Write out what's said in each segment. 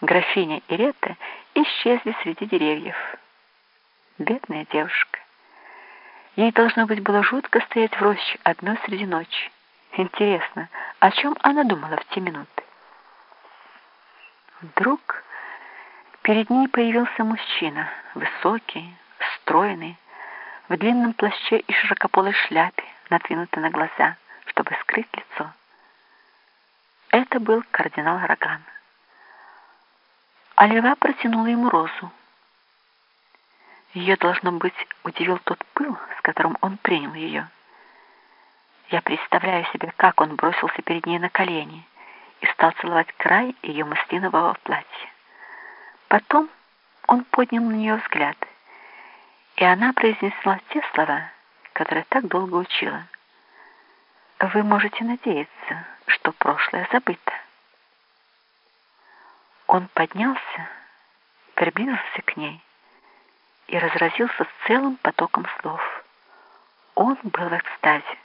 графиня и Ретта исчезли среди деревьев. Бедная девушка. Ей, должно быть, было жутко стоять в роще одной среди ночи. Интересно, о чем она думала в те минуты? Вдруг перед ней появился мужчина, высокий, стройный, в длинном плаще и широкополой шляпе, надвинутой на глаза, чтобы скрыть лицо. Это был кардинал Роган. А лева протянула ему розу. Ее, должно быть, удивил тот пыл, с которым он принял ее. Я представляю себе, как он бросился перед ней на колени и стал целовать край ее маслинового платья. Потом он поднял на нее взгляд, и она произнесла те слова, которые так долго учила. Вы можете надеяться, что прошлое забыто. Он поднялся, приблизился к ней и разразился целым потоком слов. Он был в экстазе.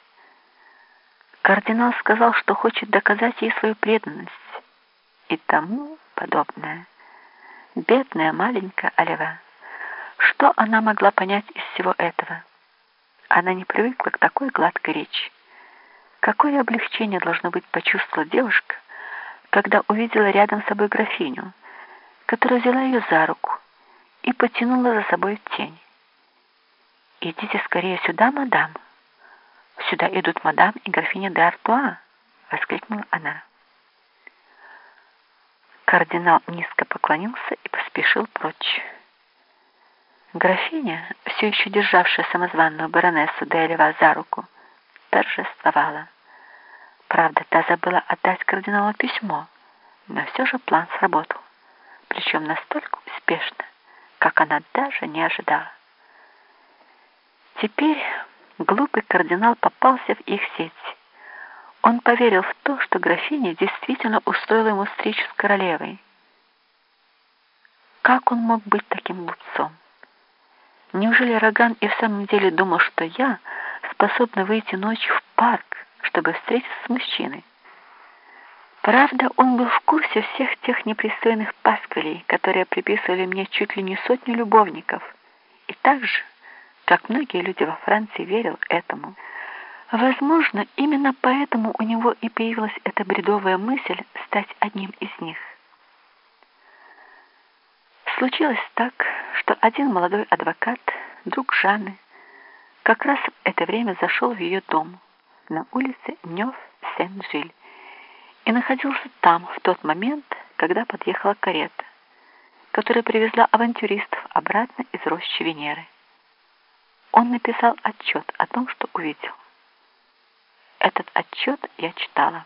Кардинал сказал, что хочет доказать ей свою преданность и тому подобное. Бедная маленькая Олева. Что она могла понять из всего этого? Она не привыкла к такой гладкой речи. Какое облегчение должно быть почувствовала девушка, когда увидела рядом с собой графиню, которая взяла ее за руку и потянула за собой в тень. «Идите скорее сюда, мадам. Сюда идут мадам и графиня де Артуа», — воскликнула она. Кардинал низко поклонился и поспешил прочь. Графиня, все еще державшая самозванную баронессу де Элева за руку, торжествовала. Правда, та забыла отдать кардиналу письмо, но все же план сработал, причем настолько успешно, как она даже не ожидала. Теперь глупый кардинал попался в их сеть. Он поверил в то, что графиня действительно устроила ему встречу с королевой. Как он мог быть таким глупцом? Неужели Роган и в самом деле думал, что я способна выйти ночью в парк, чтобы встретиться с мужчиной. Правда, он был в курсе всех тех непристойных пасквилей, которые приписывали мне чуть ли не сотню любовников. И так же, как многие люди во Франции, верил этому. Возможно, именно поэтому у него и появилась эта бредовая мысль стать одним из них. Случилось так, что один молодой адвокат, друг Жанны, как раз в это время зашел в ее дом на улице Нёв-Сен-Жиль и находился там в тот момент, когда подъехала карета, которая привезла авантюристов обратно из рощи Венеры. Он написал отчет о том, что увидел. Этот отчет я читала.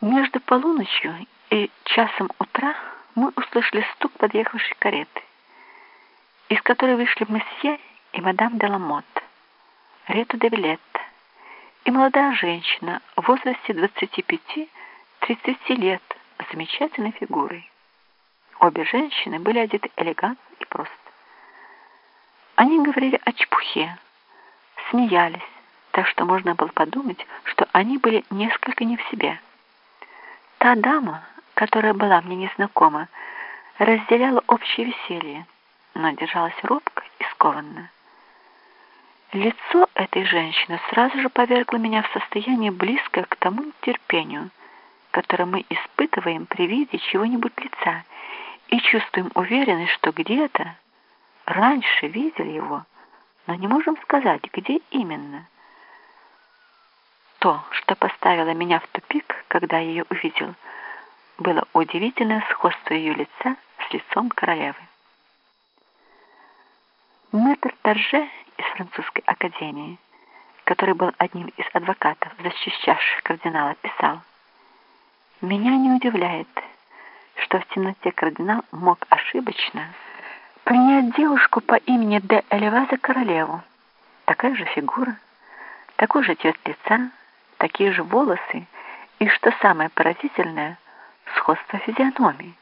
Между полуночью и часом утра мы услышали стук подъехавшей кареты, из которой вышли месье и мадам де Рету де Вилетта и молодая женщина в возрасте 25-30 лет с замечательной фигурой. Обе женщины были одеты элегантно и просто. Они говорили о чепухе, смеялись, так что можно было подумать, что они были несколько не в себе. Та дама, которая была мне незнакома, разделяла общее веселье, но держалась робко и скованно. Лицо этой женщины сразу же повергло меня в состояние близкое к тому терпению, которое мы испытываем при виде чего-нибудь лица и чувствуем уверенность, что где-то раньше видели его, но не можем сказать, где именно. То, что поставило меня в тупик, когда я ее увидел, было удивительное сходство ее лица с лицом королевы. Мэтр Торже из французской академии, который был одним из адвокатов, защищавших кардинала, писал, «Меня не удивляет, что в темноте кардинал мог ошибочно принять девушку по имени де Элева за королеву. Такая же фигура, такой же цвет лица, такие же волосы и, что самое поразительное, сходство физиономии.